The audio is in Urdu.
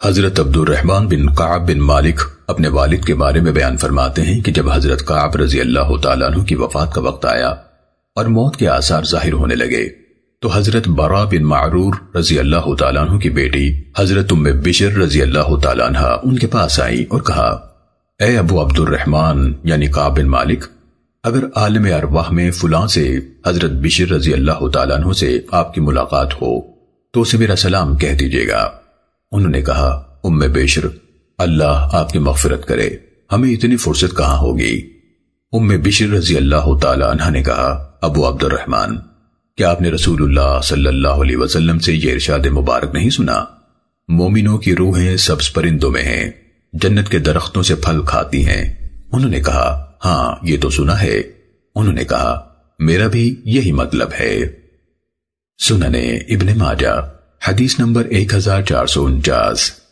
حضرت عبد الرحمن بن قعب بن مالک اپنے والد کے بارے میں بیان فرماتے ہیں کہ جب حضرت قعب رضی اللہ تعالیٰ عنہ کی وفات کا وقت آیا اور موت کے آثار ظاہر ہونے لگے، تو حضرت برا بن معرور رضی اللہ تعالیٰ عنہ کی بیٹی حضرت ام بشر رضی اللہ تعالیٰ عنہ ان کے پاس آئی اور کہا، اے ابو عبد الرحمن یعنی قعب بن مالک، اگر عالم ارواح میں فلاں سے حضرت بشر رضی اللہ تعالیٰ عنہ سے آپ کی ملاقات ہو، تو اسے میرا سلام کہہ دیجیے گا۔ انہوں نے کہا، ام بیشر اللہ آپ کی مغفرت کرے، ہمیں اتنی فرصت کہاں ہوگی؟ ام بشر رضی اللہ تعالی عنہ نے کہا، ابو عبد الرحمن، کیا آپ نے رسول اللہ صلی اللہ علیہ وسلم سے یہ ارشاد مبارک نہیں سنا؟ مومنوں کی روحیں سبز پرندوں میں ہیں، جنت کے درختوں سے پھل کھاتی ہیں۔ انہوں نے کہا ہاں یہ تو سنا ہے۔ انہوں نے کہا، میرا بھی یہی مطلب ہے۔ سننے ابن ماجہ۔ حدیث نمبر 1449